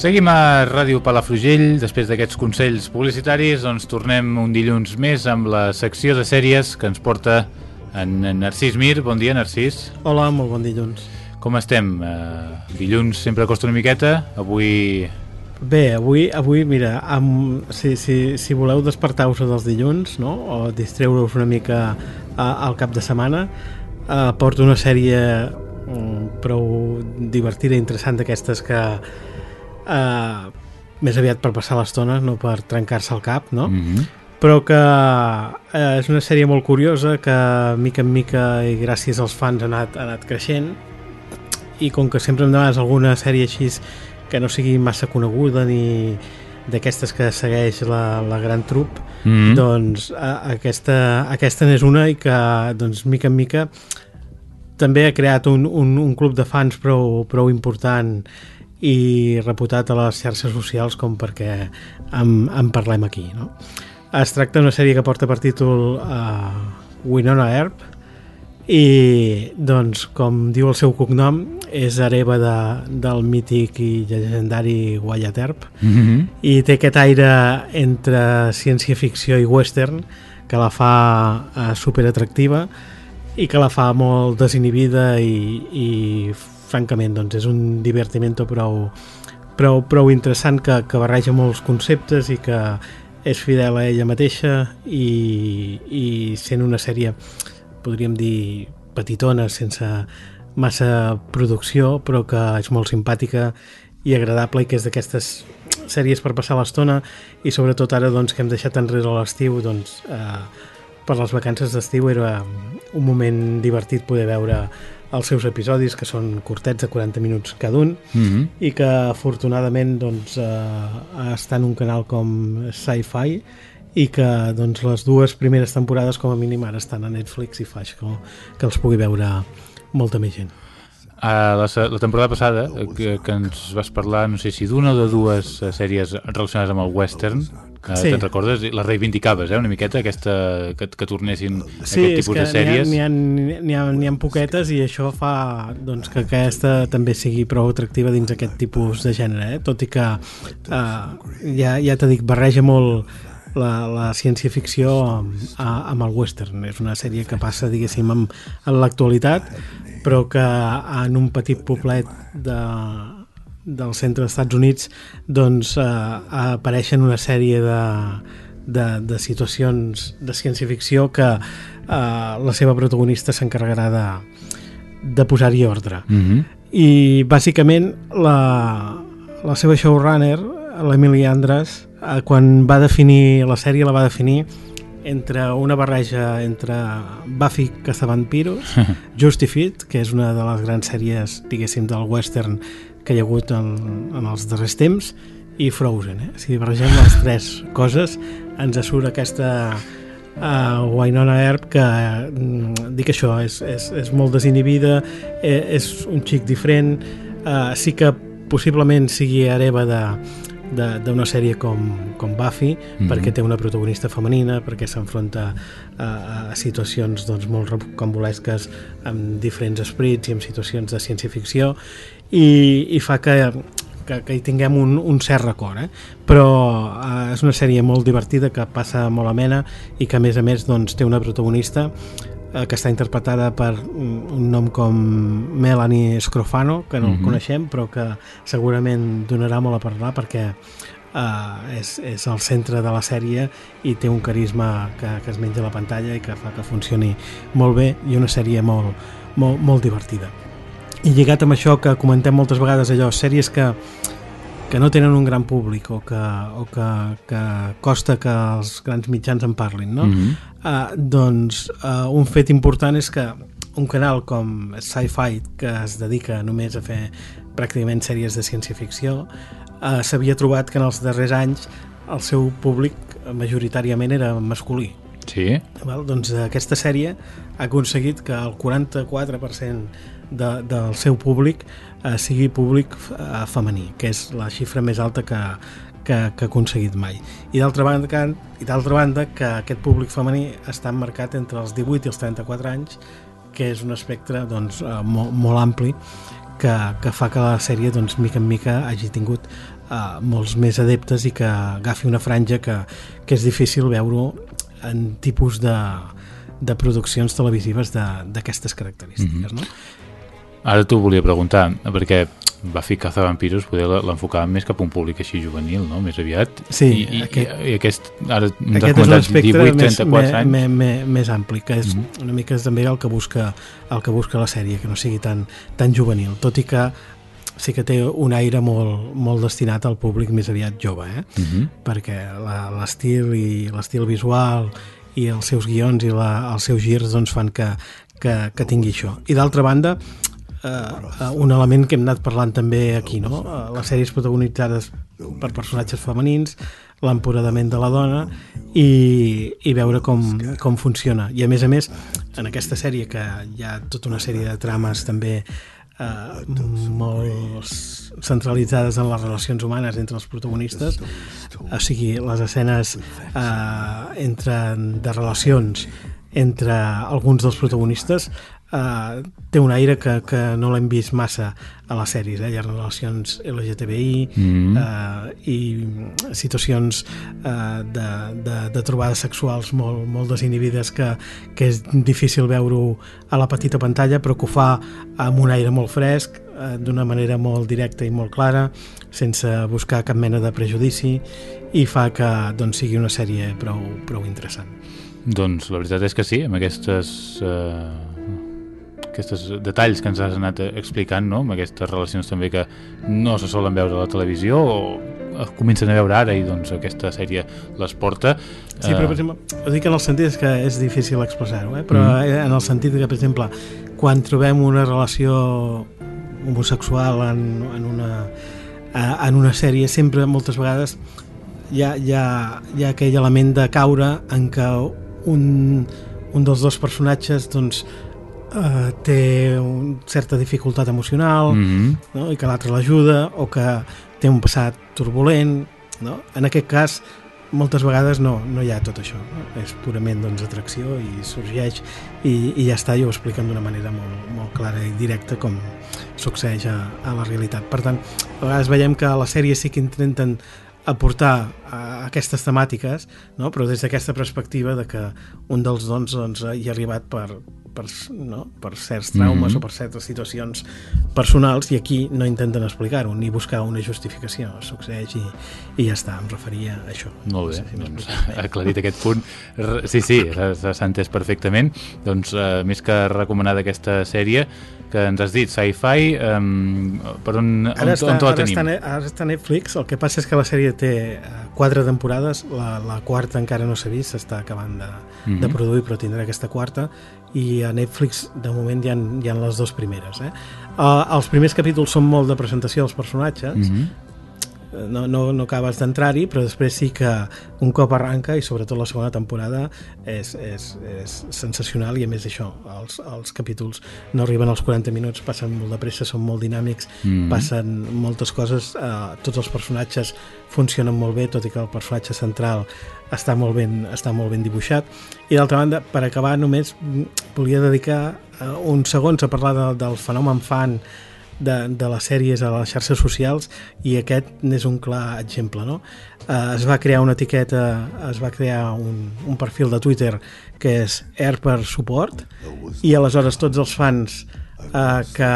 Seguim a Ràdio Palafrugell. Després d'aquests consells publicitaris, doncs tornem un dilluns més amb la secció de sèries que ens porta en Narcís Mir. Bon dia, Narcís. Hola, molt bon dilluns. Com estem? Uh, dilluns sempre costa una miqueta. Avui... Bé, avui, avui mira, amb, si, si, si voleu despertar-vos dels dilluns no? o distreure-us una mica al cap de setmana, uh, porto una sèrie um, prou divertida i interessant d'aquestes que uh, més aviat per passar l'estona, no per trencar-se el cap, no? Mm -hmm. Però que uh, és una sèrie molt curiosa que mica en mica i gràcies als fans ha anat, ha anat creixent i com que sempre em demanes alguna sèrie així que no sigui massa coneguda ni d'aquestes que segueix la, la gran trup Mm -hmm. doncs a, aquesta, aquesta n'és una i que doncs mica en mica també ha creat un, un, un club de fans prou, prou important i reputat a les xarxes socials com perquè en, en parlem aquí no? es tracta d'una sèrie que porta per títol uh, Winona Earp i doncs com diu el seu cognom és hereva de, del mític i llegendari Wyatt Earp Mm -hmm. i té aquest aire entre ciència-ficció i western que la fa eh, superatractiva i que la fa molt desinhibida i, i francament doncs és un divertimento prou, prou, prou interessant que, que barreja molts conceptes i que és fidel a ella mateixa i, i sent una sèrie podríem dir petitona sense massa producció però que és molt simpàtica i agradable i que és d'aquestes sèries per passar l'estona i sobretot ara doncs, que hem deixat enrere l'estiu doncs, eh, per les vacances d'estiu era un moment divertit poder veure els seus episodis que són curtets de 40 minuts cada un Mm -hmm. i que afortunadament doncs, eh, està en un canal com Sci-Fi i que doncs, les dues primeres temporades com a mínim ara estan a Netflix i fa això que els pugui veure molta més gent. Uh, la, la temporada passada eh, que, que ens vas parlar, no sé si d'una o de dues eh, sèries relacionades amb el western uh, Sí. te'n recordes? Les reivindicaves, eh, una miqueta, aquesta, que, que tornessin Sí, aquest tipus que de sèries n'hi ha, n'hi ha, ha, n'hi ha poquetes i això fa doncs, que aquesta també sigui prou atractiva dins aquest tipus de gènere, eh? tot i que eh, ja, ja t'he dit, barreja molt la, la ciència-ficció amb, amb el western. És una sèrie que passa, diguéssim, en, en l'actualitat, però que en un petit poblet de, del centre dels Estats Units doncs eh, apareixen una sèrie de, de, de situacions de ciència-ficció que eh, la seva protagonista s'encarregarà de, de posar-hi ordre. Mm -hmm. I bàsicament la, la seva showrunner, l'Emily Andras, eh, quan va definir la sèrie la va definir entre una barreja entre Buffy Cazavampiros, Justified, que és una de les grans sèries, diguéssim, del western que hi ha hagut en, en els darrers temps, i Frozen. Eh? Si barregem les tres coses, ens surt aquesta uh, Winona Earp que mm, dic això, és, és, és molt desinhibida eh, és un xic diferent uh, sí que possiblement sigui hereva de- d'una sèrie com, com Buffy Mhm. perquè té una protagonista femenina perquè s'enfronta a, a situacions doncs, molt rocambolesques amb diferents esprits i amb situacions de ciència-ficció i, i fa que que, que hi tinguem un, un cert record eh? però eh, és una sèrie molt divertida que passa molt amena i que a més a més doncs, té una protagonista que està interpretada per un, nom com Melanie Scrofano que no mm. -hmm. coneixem però que segurament donarà molt a parlar perquè eh, és, és el centre de la sèrie i té un carisma que, que es menja a la pantalla i que fa que funcioni molt bé i una sèrie molt, molt, molt divertida i lligat amb això que comentem moltes vegades allò, sèries que que no tenen un gran públic o que, o que, que costa que els grans mitjans en parlin no? Mm -hmm. Uh, doncs uh, un fet important és que un canal com Sci-Fi que es dedica només a fer pràcticament sèries de ciència-ficció uh, s'havia trobat que en els darrers anys el seu públic majoritàriament era masculí Sí? Val? Doncs aquesta sèrie ha aconseguit que el 44% de, del seu públic eh, sigui públic eh, femení, que és la xifra més alta que, que, que ha aconseguit mai. I d'altra banda, que, i d'altra banda que aquest públic femení està marcat entre els 18 i els 34 anys, que és un espectre doncs, eh, molt, molt ampli que, que fa que la sèrie doncs, mica en mica hagi tingut uh, molts més adeptes i que agafi una franja que, que és difícil veure en tipus de, de produccions televisives d'aquestes característiques. Mm -hmm. no? Ara t'ho volia preguntar, perquè Buffy Cazavampiros poder l'enfocàvem més cap a un públic així juvenil, no? més aviat. Sí, I, aquest, i, i aquest, ara ens aquest és l'aspecte més, més, més, més ampli, que és mm -hmm. una mica és també el que busca el que busca la sèrie, que no sigui tan, tan juvenil, tot i que sí que té un aire molt, molt destinat al públic més aviat jove, eh? Uh mhm. -huh. perquè l'estil i l'estil visual i els seus guions i la, els seus girs doncs, fan que, que, que tingui això. I d'altra banda, eh, un element que hem anat parlant també aquí, no? Eh, les sèries protagonitzades per personatges femenins, l'empoderament de la dona i, i veure com, com funciona. I a més a més, en aquesta sèrie que hi ha tota una sèrie de trames també eh, molt centralitzades en les relacions humanes entre els protagonistes, o sigui, les escenes eh, entre, de relacions entre alguns dels protagonistes Uh, té un aire que, que no l'hem vist massa a les sèries, eh? hi ha relacions LGTBI mm -hmm. uh, i situacions uh, de, de, de trobades sexuals molt, molt desinhibides que, que és difícil veure-ho a la petita pantalla però que ho fa amb un aire molt fresc uh, d'una manera molt directa i molt clara sense buscar cap mena de prejudici i fa que doncs, sigui una sèrie prou, prou interessant doncs la veritat és que sí, amb aquestes uh aquests detalls que ens has anat explicant, no? amb aquestes relacions també que no se solen veure a la televisió o es comencen a veure ara i doncs aquesta sèrie les porta. Sí, però per exemple, ho dic en el sentit que és difícil expressar-ho, eh? però mm. en el sentit que, per exemple, quan trobem una relació homosexual en, en, una, en una sèrie, sempre, moltes vegades, hi ha, hi ha, hi ha aquell element de caure en què un, un dels dos personatges doncs, eh, té una certa dificultat emocional mm -hmm. no? i que l'altre l'ajuda o que té un passat turbulent no? en aquest cas moltes vegades no, no hi ha tot això no? és purament doncs, atracció i sorgeix i, i ja està i ho expliquen d'una manera molt, molt clara i directa com succeeix a, a la realitat per tant, a vegades veiem que a la sèrie sí que intenten aportar a aquestes temàtiques, no? però des d'aquesta perspectiva de que un dels dons doncs, hi ha arribat per, per, no? per certs traumes mm -hmm. o per certes situacions personals i aquí no intenten explicar-ho ni buscar una justificació, succeeix i, i ja està, em referia a això. Molt bé, no sé si doncs, aclarit aquest punt. Sí, sí, s'ha entès perfectament. Doncs uh, més que recomanada aquesta sèrie, que ens has dit, sci-fi, um, per on, ara on, està, on la tenim? Ara està, ara està Netflix, el que passa és que la sèrie té uh, quatre temporades, la, la quarta encara no s'ha vist, s'està acabant de, mm -hmm. de produir, però tindrà aquesta quarta, i a Netflix de moment hi ha, hi les dues primeres. Eh? Uh, els primers capítols són molt de presentació dels personatges, mm -hmm no, no, no acabes d'entrar-hi, però després sí que un cop arranca, i sobretot la segona temporada, és, és, és sensacional, i a més això, els, els capítols no arriben als 40 minuts, passen molt de pressa, són molt dinàmics, mm. passen moltes coses, eh, tots els personatges funcionen molt bé, tot i que el personatge central està molt ben, està molt ben dibuixat. I d'altra banda, per acabar, només volia dedicar eh, uns segons a parlar de, del fenomen fan de, de les sèries a les xarxes socials i aquest n'és un clar exemple. No? Eh, es va crear una etiqueta, es va crear un, un perfil de Twitter que és Air per Support i aleshores tots els fans eh, que,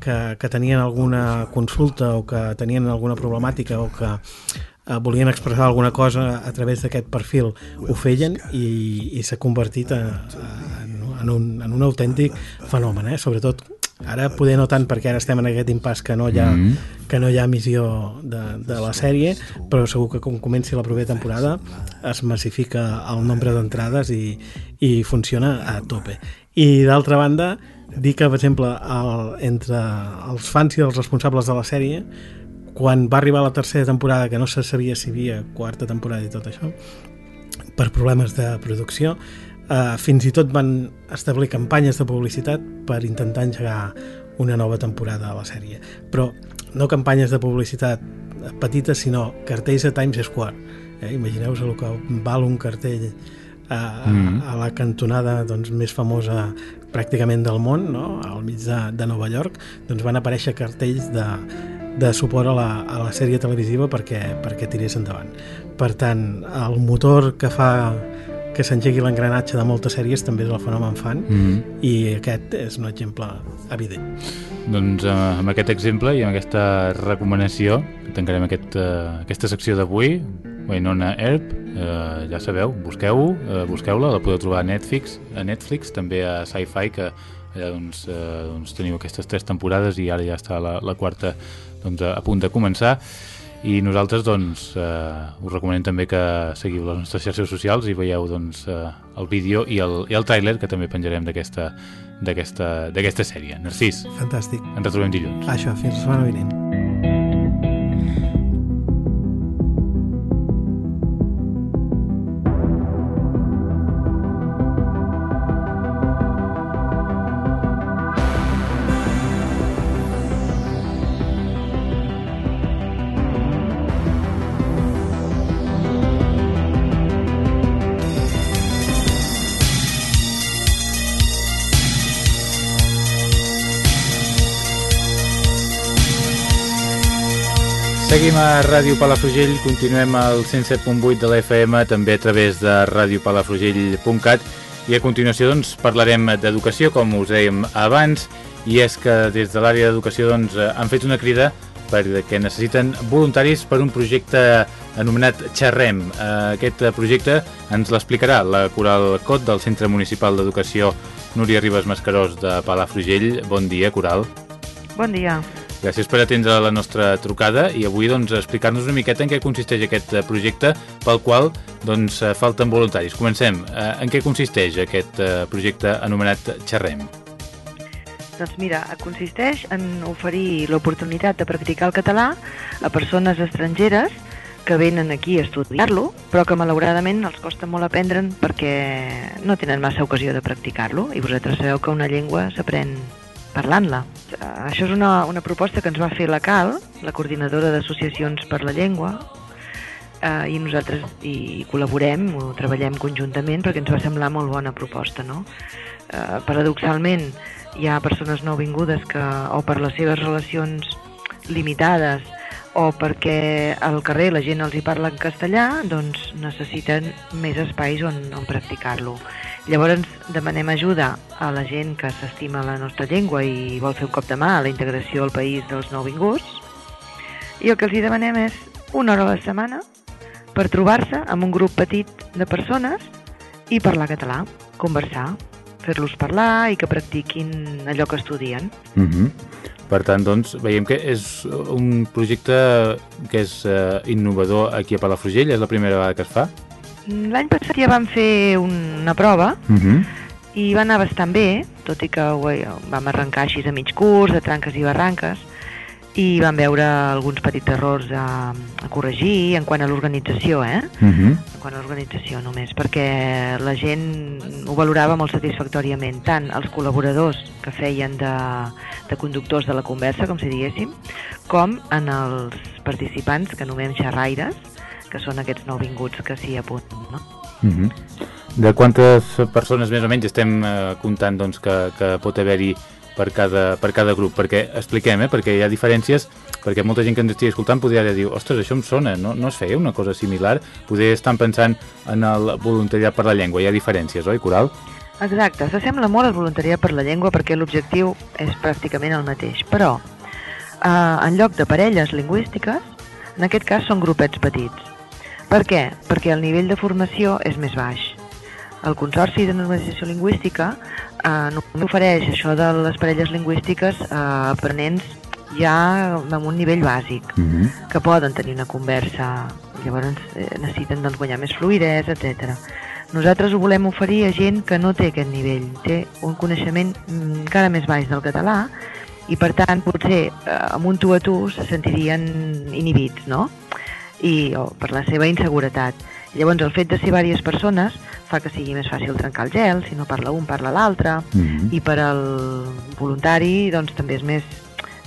que, que tenien alguna consulta o que tenien alguna problemàtica o que eh, volien expressar alguna cosa a través d'aquest perfil ho feien i, i s'ha convertit a, a, en, un, en un autèntic fenomen, eh? sobretot Ara poder no tant perquè ara estem en aquest impàs que no hi ha, mm -hmm. que no hi ha missió de, de la sèrie, però segur que quan comenci la propera temporada es massifica el nombre d'entrades i, i funciona a tope. I d'altra banda, dir que, per exemple, el, entre els fans i els responsables de la sèrie, quan va arribar la tercera temporada, que no se sabia si hi havia quarta temporada i tot això, per problemes de producció, Uh, fins i tot van establir campanyes de publicitat per intentar engegar una nova temporada a la sèrie. Però no campanyes de publicitat petites, sinó cartells a Times Square. Eh? Imagineu-vos el que val un cartell a, mm -hmm. a la cantonada doncs, més famosa pràcticament del món, no? al mig de, de Nova York, doncs van aparèixer cartells de, de suport a la, a la sèrie televisiva perquè, perquè tirés endavant. Per tant, el motor que fa que s'engegui l'engranatge de moltes sèries també és el fenomen fan mm -hmm. i aquest és un exemple evident. Doncs eh, amb aquest exemple i amb aquesta recomanació tancarem aquest, eh, aquesta secció d'avui Winona Earp, eh, ja sabeu, busqueu-ho, eh, busqueu-la, la podeu trobar a Netflix, a Netflix també a Sci-Fi, que allà doncs, eh, doncs teniu aquestes tres temporades i ara ja està la, la quarta doncs, a, a punt de començar i nosaltres doncs, eh, us recomanem també que seguiu les nostres xarxes socials i veieu doncs, eh, el vídeo i el, i el tràiler que també penjarem d'aquesta d'aquesta sèrie. Narcís. Fantàstic. Ens retrobem dilluns. Això, fins la setmana vinent. Seguim a Ràdio Palafrugell, continuem al 107.8 de la FM, també a través de radiopalafrugell.cat i a continuació doncs, parlarem d'educació, com us dèiem abans, i és que des de l'àrea d'educació doncs, han fet una crida perquè necessiten voluntaris per un projecte anomenat Xerrem. Aquest projecte ens l'explicarà la Coral Cot del Centre Municipal d'Educació Núria Ribes Mascarós de Palafrugell. Bon dia, Coral. Bon dia. Gràcies per atendre la nostra trucada i avui doncs, explicar-nos una miqueta en què consisteix aquest eh, projecte pel qual doncs, eh, falten voluntaris. Comencem. Eh, en què consisteix aquest projecte anomenat Xerrem? Doncs mira, consisteix en oferir l'oportunitat de practicar el català a persones estrangeres que venen aquí a estudiar-lo, però que malauradament els costa molt aprendre'n perquè no tenen massa ocasió de practicar-lo i vosaltres sabeu que una llengua s'aprèn parlant-la. Això és una, una proposta que ens va fer la CAL, la Coordinadora d'Associacions per la Llengua, eh, i nosaltres hi col·laborem, ho treballem conjuntament perquè ens va semblar molt bona proposta. No? Eh, paradoxalment, hi ha persones nouvingudes que, o per les seves relacions limitades, o perquè al carrer la gent els hi parla en castellà, doncs necessiten més espais on, on practicar-lo. Llavors demanem ajuda a la gent que s'estima la nostra llengua i vol fer un cop de mà a la integració al país dels nouvinguts i el que els hi demanem és una hora a la setmana per trobar-se amb un grup petit de persones i parlar català, conversar, fer-los parlar i que practiquin allò que estudien. -huh. Per tant, doncs, veiem que és un projecte que és uh, innovador aquí a Palafrugell, és la primera vegada que es fa? L'any passat ja vam fer una prova uh mhm. -huh. i va anar bastant bé, tot i que ho, vam arrencar així a mig curs, de tranques i barranques, i vam veure alguns petits errors a, a corregir en quant a l'organització, eh? Uh mhm. -huh. En quant a l'organització només, perquè la gent ho valorava molt satisfactòriament, tant els col·laboradors que feien de, de conductors de la conversa, com si diguéssim, com en els participants, que anomenem xerraires, que són aquests nouvinguts que s'hi apunten. No? Mm -hmm. De quantes persones més o menys estem eh, comptant doncs, que, que pot haver-hi per cada, per cada grup? Perquè expliquem, eh, perquè hi ha diferències, perquè molta gent que ens estigui escoltant podria dir, ostres, això em sona, no, no es feia una cosa similar? Poder estar pensant en el voluntariat per la llengua, hi ha diferències, oi, Coral? Exacte, s'assembla molt al voluntariat per la llengua perquè l'objectiu és pràcticament el mateix, però eh, en lloc de parelles lingüístiques, en aquest cas són grupets petits. Per què? Perquè el nivell de formació és més baix. El Consorci de Normalització Lingüística eh, no ofereix això de les parelles lingüístiques a eh, aprenents ja amb un nivell bàsic, uh mhm. -huh. que poden tenir una conversa, llavors eh, necessiten doncs, guanyar més fluidesa, etc. Nosaltres ho volem oferir a gent que no té aquest nivell, té un coneixement mm, encara més baix del català i per tant potser eh, amb un tu a tu se sentirien inhibits, no? I, o per la seva inseguretat. Llavors el fet de ser diverses persones fa que sigui més fàcil trencar el gel, si no parla un parla l'altre, mm -hmm. i per al voluntari doncs també és més,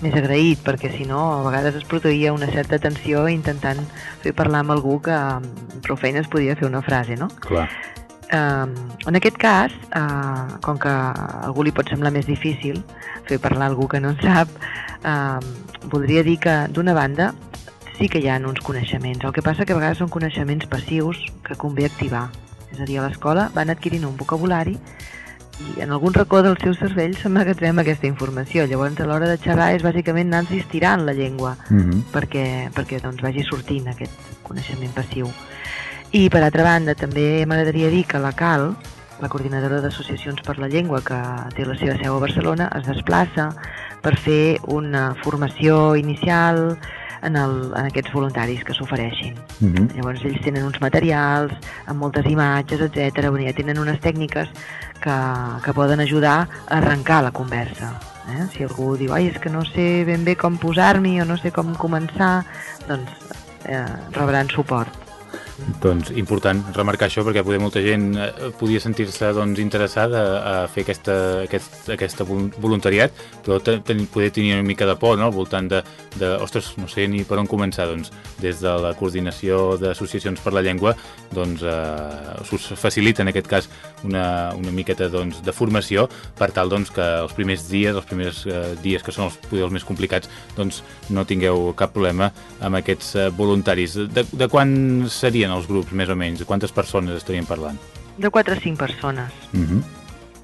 més agraït, perquè si no a vegades es produïa una certa tensió intentant fer parlar amb algú que amb prou feines podia fer una frase, no? Clar. eh, en aquest cas, eh, com que a algú li pot semblar més difícil fer parlar algú que no en sap, eh, voldria dir que, d'una banda, sí que hi ha uns coneixements. El que passa que a vegades són coneixements passius que convé activar. És a dir, a l'escola van adquirint un vocabulari i en algun racó del seu cervell s'emmagatzem aquesta informació. Llavors, a l'hora de xerrar és bàsicament anar-nos estirant la llengua Uh -huh. perquè, perquè doncs, vagi sortint aquest coneixement passiu. I, per altra banda, també m'agradaria dir que la CAL, la Coordinadora d'Associacions per la Llengua, que té la seva seu a Barcelona, es desplaça per fer una formació inicial en, el, en aquests voluntaris que s'ofereixin. Uh -huh. Llavors ells tenen uns materials amb moltes imatges, etc. Ja tenen unes tècniques que, que poden ajudar a arrencar la conversa. Eh? Si algú diu, ai, és que no sé ben bé com posar-m'hi o no sé com començar, doncs eh, rebran suport. Doncs important remarcar això perquè poder molta gent eh, podia sentir-se doncs, interessada a, fer aquesta, aquest, aquesta vol- voluntariat, però te, ten, poder tenir una mica de por no? al voltant de, de, ostres, no sé ni per on començar, doncs des de la coordinació d'associacions per la llengua doncs eh, us facilita en aquest cas una, una miqueta doncs, de formació per tal doncs, que els primers dies, els primers eh, dies que són els, els més complicats, doncs no tingueu cap problema amb aquests eh, voluntaris. De, de quan serien els grups, més o menys? De quantes persones estaríem parlant? De 4 a 5 persones. Uh -huh.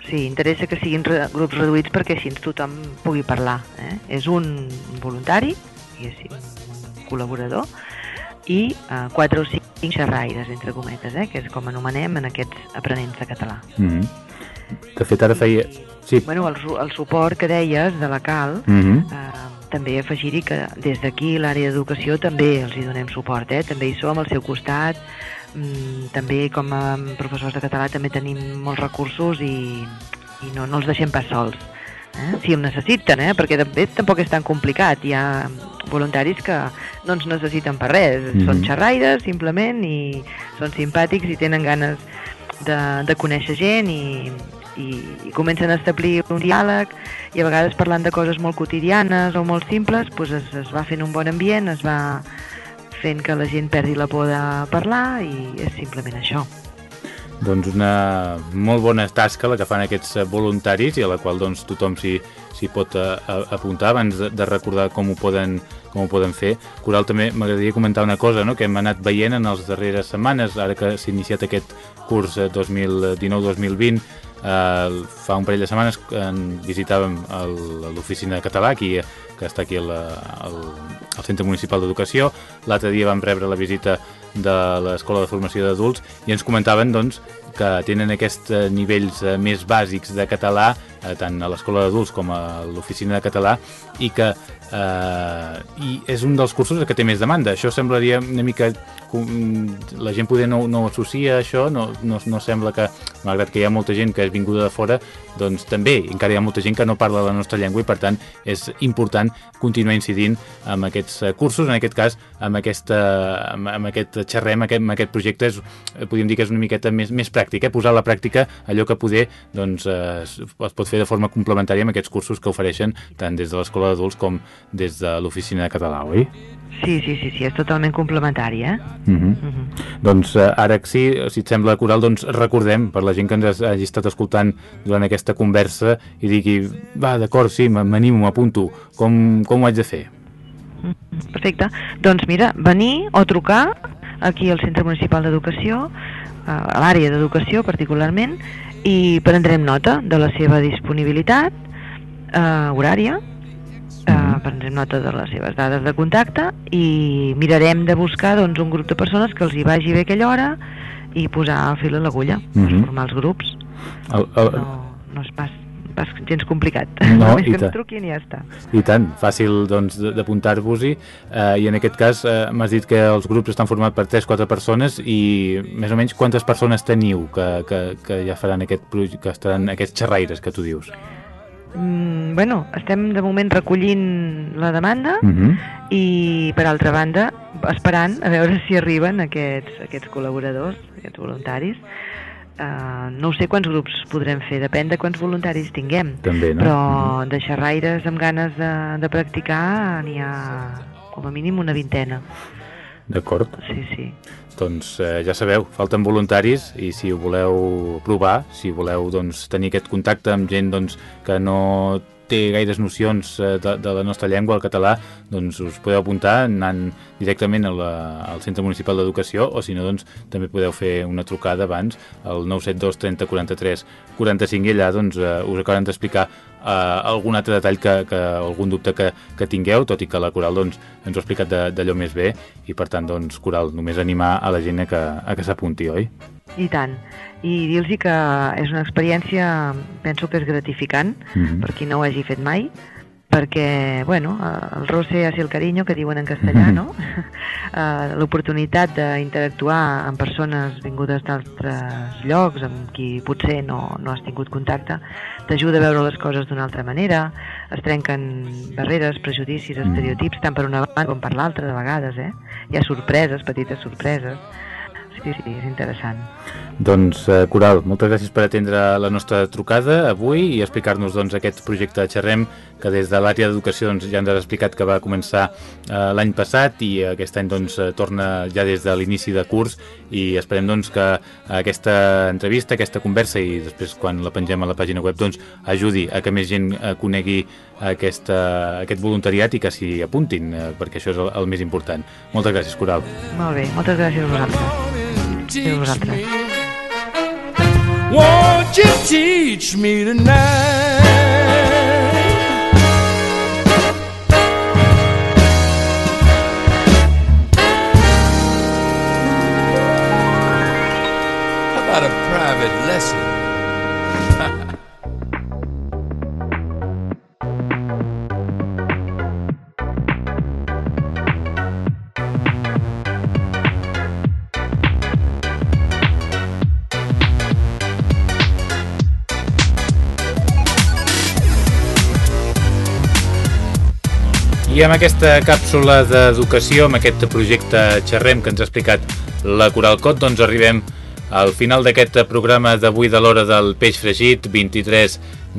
Sí, interessa que siguin re grups reduïts perquè així tothom pugui parlar. Eh? És un voluntari, diguéssim, un col·laborador, i eh, 4 o 5 xerraires, entre cometes, eh? que és com anomenem en aquests aprenents de català. Uh -huh. De fet, ara feia... Sí. Bueno, el, el suport que deies de la CAL, Uh -huh. eh, també afegir-hi que des d'aquí, l'àrea d'educació, també els hi donem suport, eh? també hi som al seu costat, mm, també com a professors de català també tenim molts recursos i, i no, no els deixem pas sols. Eh? Si em necessiten, eh? perquè també tampoc és tan complicat. Hi ha voluntaris que no ens necessiten per res. Mhm. Són xerraires, simplement, i són simpàtics i tenen ganes de, de conèixer gent i, i, i comencen a establir un diàleg i a vegades parlant de coses molt quotidianes o molt simples doncs es, es va fent un bon ambient, es va fent que la gent perdi la por de parlar i és simplement això. Doncs una molt bona tasca la que fan aquests eh, voluntaris i a la qual doncs, tothom s'hi pot eh, a- apuntar abans de, de recordar com ho poden com ho poden fer. Coral, també m'agradaria comentar una cosa no? que hem anat veient en les darreres setmanes, ara que s'ha iniciat aquest curs eh, 2019-2020, eh, fa un parell de setmanes en visitàvem el- l'oficina de català, aquí, que està aquí al, al, al Centre Municipal d'Educació. L'altre dia vam rebre la visita de l'Escola de Formació d'Adults i ens comentaven doncs, que tenen aquests eh, nivells eh, més bàsics de català, eh, tant a l'Escola d'Adults com a l'Oficina de Català, i que eh, i és un dels cursos que té més demanda. Això semblaria una mica... com- La gent poder no, no associa això, no, no, no sembla que, malgrat que hi ha molta gent que és vinguda de fora, doncs també encara hi ha molta gent que no parla la nostra llengua i per tant és important continuar incidint amb aquests eh, cursos, en aquest cas amb, aquesta, amb, amb aquest xerrem, aquest, amb aquest projecte és, eh, podríem dir que és una miqueta més, més pràctic, eh? posar a la pràctica allò que poder doncs, eh, es es pot fer de forma complementària amb aquests cursos que ofereixen tant des de l'Escola d'Adults com des de l'Oficina de Català, oi? Sí, sí, sí, sí, és totalment complementari, eh? Uh -huh. Uh -huh. Doncs eh, ara que sí, si et sembla, Coral, doncs recordem, per la gent que ens hagi estat escoltant durant aquesta conversa i digui, va, d'acord, sí, m'animo, m'apunto, com, com ho haig de fer? Perfecte. Doncs mira, venir o trucar aquí al Centre Municipal d'Educació, eh, a l'àrea d'educació particularment, i prendrem nota de la seva disponibilitat eh, horària, eh, Mhm. prendrem nota de les seves dades de contacte i mirarem de buscar doncs, un grup de persones que els hi vagi bé aquella hora i posar el fil a l'agulla per Mhm. formar els grups. El, el, No, no és pas, pas gens complicat. No, Només que tant. ens truquin i ja està. I tant, fàcil doncs, d'apuntar-vos-hi eh, i en aquest cas eh, m'has dit que els grups estan formats per 3-4 persones i més o menys quantes persones teniu que, que, que ja faran aquest que estaran aquests xerraires que tu dius? Mm, bueno, estem de moment recollint la demanda Uh -huh. i, per altra banda, esperant a veure si arriben aquests, aquests col·laboradors, aquests voluntaris. Uh, no sé quants grups podrem fer, depèn de quants voluntaris tinguem. També, no? Però de xerraires amb ganes de, de practicar n'hi ha com a mínim una vintena. D'acord. Sí, sí. Doncs eh, ja sabeu, falten voluntaris i si ho voleu provar, si voleu doncs, tenir aquest contacte amb gent doncs, que no té gaires nocions eh, de, de la nostra llengua, el català, doncs us podeu apuntar anant directament a la, al Centre Municipal d'Educació o si no, doncs també podeu fer una trucada abans al 972 30 43 45 i allà doncs, eh, us acabaran d'explicar eh, algun altre detall que, que algun dubte que, que tingueu, tot i que la Coral doncs, ens ho ha explicat d'allò més bé i per tant, doncs, Coral, només animar a la gent a que, a que s'apunti, oi? I tant. I dir-los que és una experiència, penso que és gratificant, mm -hmm. per qui no ho hagi fet mai, perquè, bueno, el roce hacia el cariño, que diuen en castellà, no? Uh, L'oportunitat d'interactuar amb persones vingudes d'altres llocs, amb qui potser no, no has tingut contacte, t'ajuda a veure les coses d'una altra manera, es trenquen barreres, prejudicis, estereotips, tant per una banda com per l'altra, de vegades, eh? Hi ha sorpreses, petites sorpreses, sí, sí, és interessant. Doncs, eh, Coral, moltes gràcies per atendre la nostra trucada avui i explicar-nos doncs, aquest projecte Xerrem, que des de l'àrea d'educació doncs, ja ens has explicat que va començar eh, l'any passat i aquest any doncs, eh, torna ja des de l'inici de curs i esperem doncs, que aquesta entrevista, aquesta conversa i després quan la pengem a la pàgina web doncs, ajudi a que més gent eh, conegui aquesta, aquest voluntariat i que s'hi apuntin, eh, perquè això és el, el més important. Moltes gràcies, Coral. Molt bé, moltes gràcies a vosaltres. Gràcies a vosaltres. Won't you teach me tonight? How about a private lesson? Amb aquesta càpsula d'educació, amb aquest projecte Xerrem que ens ha explicat la Coral Cot, doncs arribem al final d'aquest programa d'avui de l'hora del peix fregit, 23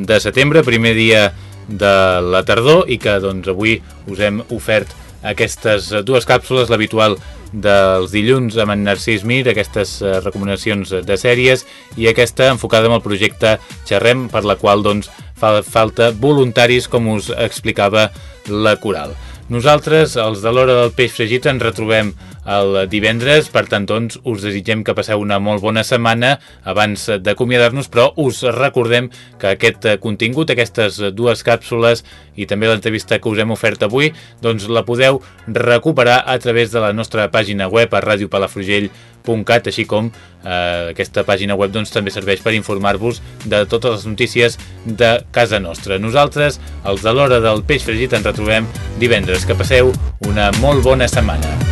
de setembre, primer dia de la tardor, i que doncs avui us hem ofert aquestes dues càpsules, l'habitual dels dilluns amb en Narcís Mir, aquestes eh, recomanacions de sèries i aquesta enfocada amb el projecte Xerrem, per la qual doncs, fa falta voluntaris, com us explicava la Coral. Nosaltres, els de l'hora del peix fregit, ens retrobem el divendres, per tant, doncs, us desitgem que passeu una molt bona setmana abans d'acomiadar-nos, però us recordem que aquest contingut, aquestes dues càpsules i també l'entrevista que us hem ofert avui, doncs la podeu recuperar a través de la nostra pàgina web a radiopalafrugell.cat, així com eh, aquesta pàgina web doncs, també serveix per informar-vos de totes les notícies de casa nostra. Nosaltres, els de l'hora del peix fregit, ens retrobem divendres. Que passeu una molt bona setmana.